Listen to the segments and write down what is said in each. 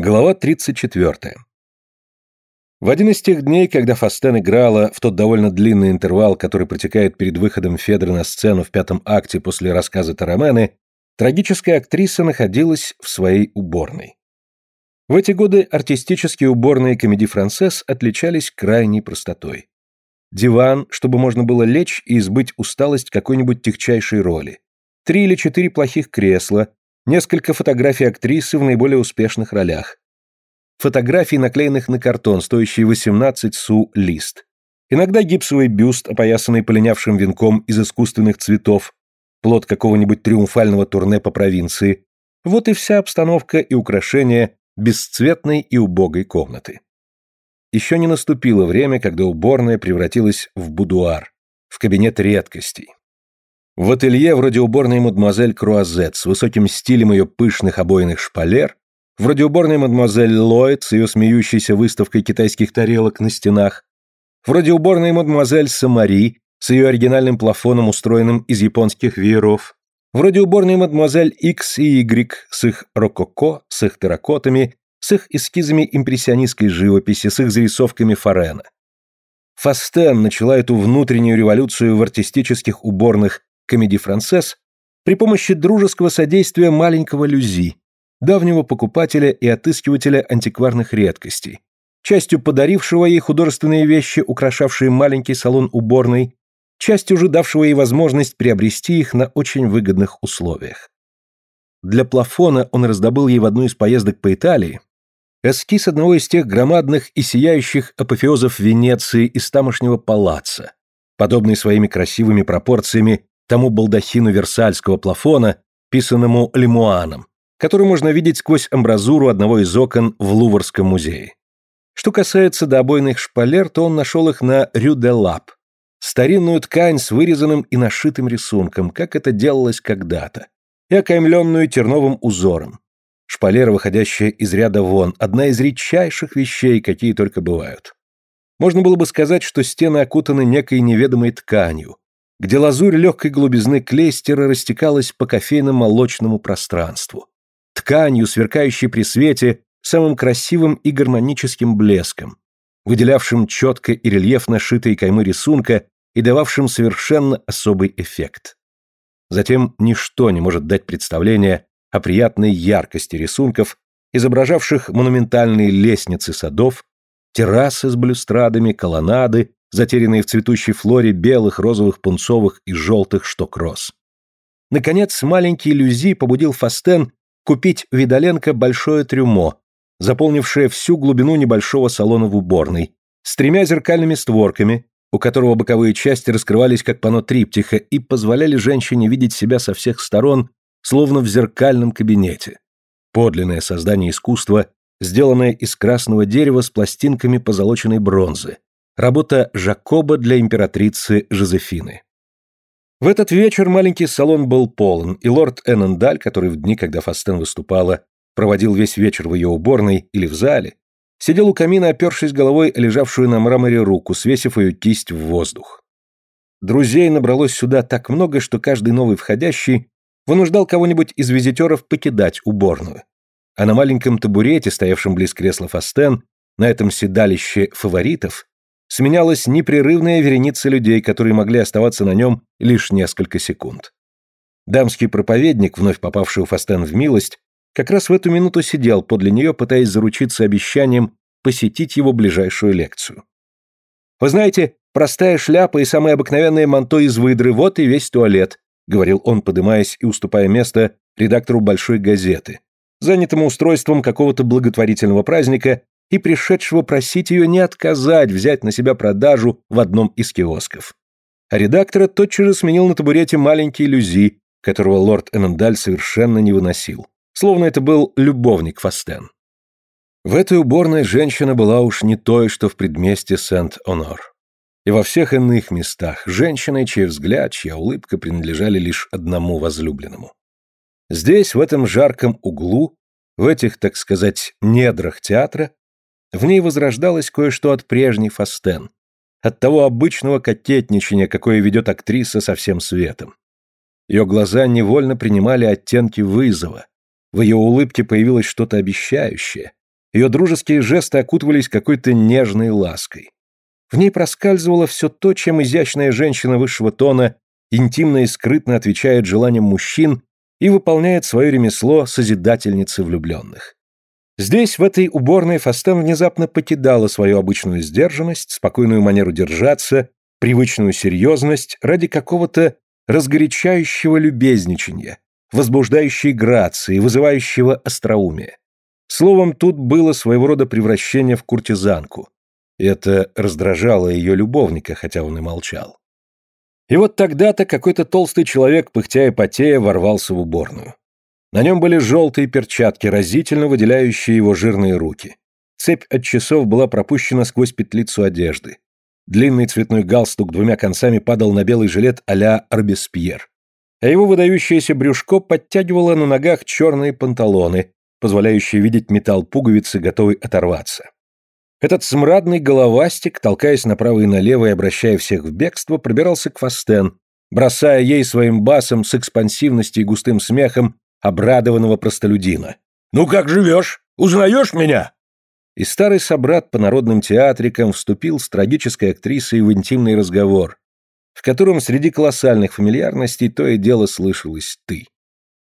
Глава 34. В один из тех дней, когда Фастен играла в тот довольно длинный интервал, который протекает перед выходом Федры на сцену в пятом акте после рассказа Тарамены, трагическая актриса находилась в своей уборной. В эти годы артистические уборные комедий францесс отличались крайней простотой. Диван, чтобы можно было лечь и избыть усталость какой-нибудь тягчайшей роли. Три или четыре плохих кресла, Несколько фотографий актрисы в наиболее успешных ролях. Фотографий, наклеенных на картон, стоящий 18 су лист. Иногда гипсовый бюст, опоясанный полинявшим венком из искусственных цветов, плод какого-нибудь триумфального турне по провинции. Вот и вся обстановка и украшения бесцветной и убогой комнаты. Еще не наступило время, когда уборная превратилась в будуар, в кабинет редкостей. В ателье вроде уборной мадемуазель Круазет с высоким стилем ее пышных обойных шпалер, вроде уборной мадемуазель Ллойд с ее смеющейся выставкой китайских тарелок на стенах, вроде уборной мадемуазель Самари с ее оригинальным плафоном, устроенным из японских вееров, вроде уборной мадемуазель X и Y с их рококо, с их терракотами, с их эскизами импрессионистской живописи, с их зарисовками Форена. Фастен начала эту внутреннюю революцию в артистических уборных комедий францесс при помощи дружеского содействия маленького Люзи, давнего покупателя и отыскивателя антикварных редкостей, частью подарившего ей художественные вещи, украшавшие маленький салон уборной, частью же давшего ей возможность приобрести их на очень выгодных условиях. Для плафона он раздобыл ей в одну из поездок по Италии эскиз одного из тех громадных и сияющих апофеозов Венеции из тамошнего палаца, подобный своими красивыми пропорциями тому балдахину версальского плафона, писанному лемуаном, который можно видеть сквозь амбразуру одного из окон в Луврском музее. Что касается добойных шпалер, то он нашел их на Рю-де-Лап. Старинную ткань с вырезанным и нашитым рисунком, как это делалось когда-то, и окаймленную терновым узором. Шпалера, выходящая из ряда вон, одна из редчайших вещей, какие только бывают. Можно было бы сказать, что стены окутаны некой неведомой тканью, где лазурь легкой глубизны клейстера растекалась по кофейно-молочному пространству, тканью, сверкающей при свете самым красивым и гармоническим блеском, выделявшим четко и рельефно шитые каймы рисунка и дававшим совершенно особый эффект. Затем ничто не может дать представление о приятной яркости рисунков, изображавших монументальные лестницы садов, террасы с балюстрадами, колоннады затерянные в цветущей флоре белых, розовых, пунцовых и желтых шток-роз. Наконец, маленький Люзи побудил Фастен купить Видаленко большое трюмо, заполнившее всю глубину небольшого салона в уборной, с тремя зеркальными створками, у которого боковые части раскрывались как панно триптиха и позволяли женщине видеть себя со всех сторон, словно в зеркальном кабинете. Подлинное создание искусства, сделанное из красного дерева с пластинками позолоченной бронзы, Работа Жакоба для императрицы Жозефины. В этот вечер маленький салон был полон, и лорд Эннендаль, который в дни, когда Фастен выступала, проводил весь вечер в ее уборной или в зале, сидел у камина, опершись головой лежавшую на мраморе руку, свесив ее кисть в воздух. Друзей набралось сюда так много, что каждый новый входящий вынуждал кого-нибудь из визитеров покидать уборную. А на маленьком табурете, стоявшем близ кресла Фастен, на этом седалище фаворитов, сменялась непрерывная вереница людей, которые могли оставаться на нем лишь несколько секунд. Дамский проповедник, вновь попавший у Фастен в милость, как раз в эту минуту сидел подле нее, пытаясь заручиться обещанием посетить его ближайшую лекцию. «Вы знаете, простая шляпа и самое обыкновенное манто из выдры – вот и весь туалет», – говорил он, подымаясь и уступая место редактору большой газеты, занятому устройством какого-то благотворительного праздника и пришедшего просить ее не отказать взять на себя продажу в одном из киосков. А редактора тотчас же сменил на табурете маленький Люзи, которого лорд Эннендаль совершенно не выносил, словно это был любовник Фастен. В этой уборной женщина была уж не той, что в предместе Сент-Онор. И во всех иных местах женщиной, чей взгляд, чья улыбка принадлежали лишь одному возлюбленному. Здесь, в этом жарком углу, в этих, так сказать, недрах театра, в ней возрождалось кое-что от прежней Фастен, от того обычного кокетничания, какое ведет актриса со всем светом. Ее глаза невольно принимали оттенки вызова, в ее улыбке появилось что-то обещающее, Ее дружеские жесты окутывались какой-то нежной лаской. В ней проскальзывало все то, чем изящная женщина высшего тона интимно и скрытно отвечает желаниям мужчин и выполняет свое ремесло созидательницы влюбленных. Здесь, в этой уборной, Фастен внезапно покидала свою обычную сдержанность, спокойную манеру держаться, привычную серьезность ради какого-то разгорячающего любезничания, возбуждающей грации, вызывающего остроумия. Словом, тут было своего рода превращение в куртизанку. Это раздражало ее любовника, хотя он и молчал. И вот тогда-то какой-то толстый человек, пыхтя и потея, ворвался в уборную. На нем были желтые перчатки, разительно выделяющие его жирные руки. Цепь от часов была пропущена сквозь петлицу одежды. Длинный цветной галстук двумя концами падал на белый жилет а-ля Арбеспьер. А его выдающееся брюшко подтягивало на ногах черные панталоны, позволяющие видеть металл пуговицы, готовый оторваться. Этот смрадный головастик, толкаясь направо и налево и обращая всех в бегство, пробирался к Фастен, бросая ей своим басом с экспансивностью и густым смехом обрадованного простолюдина. «Ну как живешь? Узнаешь меня?» И старый собрат по народным театрикам вступил с трагической актрисой в интимный разговор, в котором среди колоссальных фамильярностей то и дело слышалось «ты».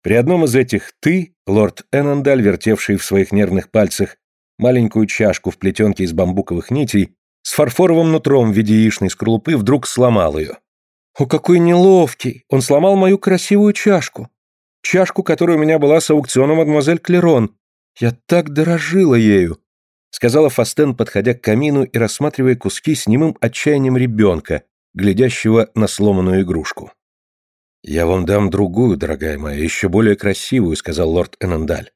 При одном из этих «ты» лорд Эннендаль, вертевший в своих нервных пальцах маленькую чашку в плетенке из бамбуковых нитей, с фарфоровым нутром в виде яичной скорлупы, вдруг сломал ее. «О, какой неловкий! Он сломал мою красивую чашку! Чашку, которая у меня была с аукциона мадемуазель Клерон. Я так дорожила ею!» сказала Фастен, подходя к камину и рассматривая куски с немым отчаянием ребенка, глядящего на сломанную игрушку. «Я вам дам другую, дорогая моя, еще более красивую», — сказал лорд Энандаль.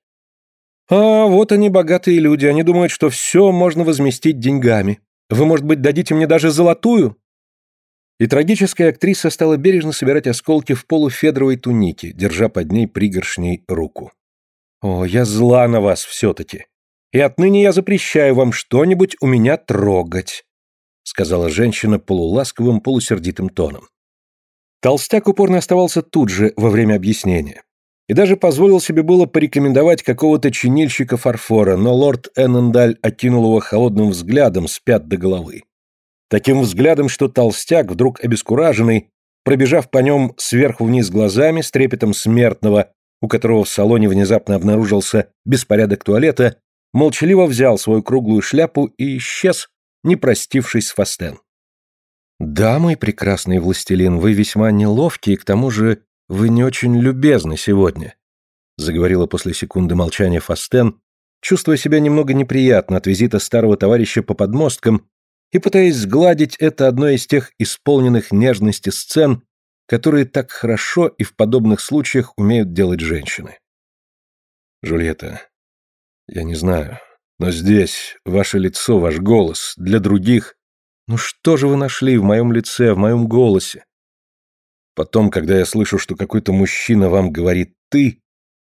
«А, вот они, богатые люди, они думают, что все можно возместить деньгами. Вы, может быть, дадите мне даже золотую?» И трагическая актриса стала бережно собирать осколки в полуфедровой тунике, держа под ней пригоршней руку. «О, я зла на вас все-таки. И отныне я запрещаю вам что-нибудь у меня трогать», сказала женщина полуласковым, полусердитым тоном. Толстяк упорно оставался тут же во время объяснения и даже позволил себе было порекомендовать какого-то чинильщика фарфора, но лорд Эннендаль окинул его холодным взглядом с пят до головы. Таким взглядом, что толстяк, вдруг обескураженный, пробежав по нем сверху вниз глазами с трепетом смертного, у которого в салоне внезапно обнаружился беспорядок туалета, молчаливо взял свою круглую шляпу и исчез, не простившись с Фастен. «Да, мой прекрасный властелин, вы весьма неловкий, к тому же «Вы не очень любезны сегодня», — заговорила после секунды молчания Фастен, чувствуя себя немного неприятно от визита старого товарища по подмосткам и пытаясь сгладить это одной из тех исполненных нежности сцен, которые так хорошо и в подобных случаях умеют делать женщины. «Жульетта, я не знаю, но здесь ваше лицо, ваш голос, для других... Ну что же вы нашли в моем лице, в моем голосе? Потом, когда я слышу, что какой-то мужчина вам говорит «ты»,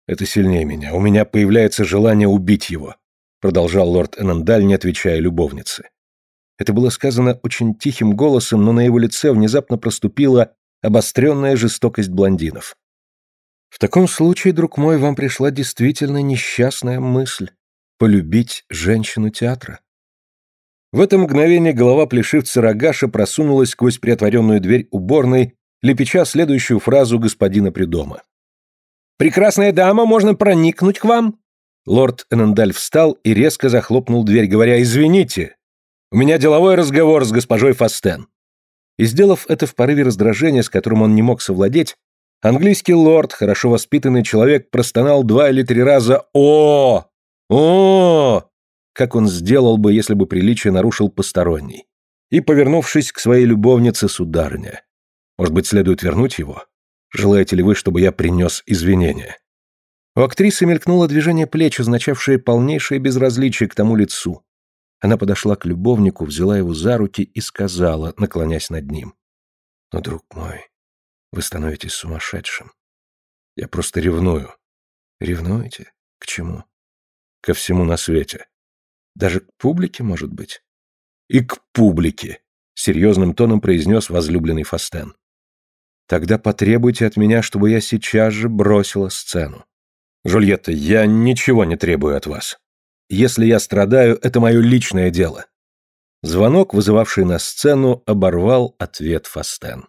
это сильнее меня. У меня появляется желание убить его», продолжал лорд Энандаль, не отвечая любовнице. Это было сказано очень тихим голосом, но на его лице внезапно проступила обостренная жестокость блондинов. «В таком случае, друг мой, вам пришла действительно несчастная мысль — полюбить женщину театра». В это мгновение голова плешивца Рогаша просунулась сквозь приотворенную дверь уборной лепеча следующую фразу господина Придома. «Прекрасная дама, можно проникнуть к вам?» Лорд Энендаль встал и резко захлопнул дверь, говоря «Извините, у меня деловой разговор с госпожой Фастен». И сделав это в порыве раздражения, с которым он не мог совладеть, английский лорд, хорошо воспитанный человек, простонал два или три раза «О! О!», как он сделал бы, если бы приличие нарушил посторонний. И, повернувшись к своей любовнице, сударыня, может быть, следует вернуть его? Желаете ли вы, чтобы я принес извинения?» У актрисы мелькнуло движение плеч, означавшее полнейшее безразличие к тому лицу. Она подошла к любовнику, взяла его за руки и сказала, наклонясь над ним. «Но, друг мой, вы становитесь сумасшедшим. Я просто ревную». «Ревнуете? К чему?» «Ко всему на свете. Даже к публике, может быть?» «И к публике», — серьезным тоном произнес возлюбленный Фастен. Тогда потребуйте от меня, чтобы я сейчас же бросила сцену. Жульетта, я ничего не требую от вас. Если я страдаю, это мое личное дело. Звонок, вызывавший на сцену, оборвал ответ Фастен.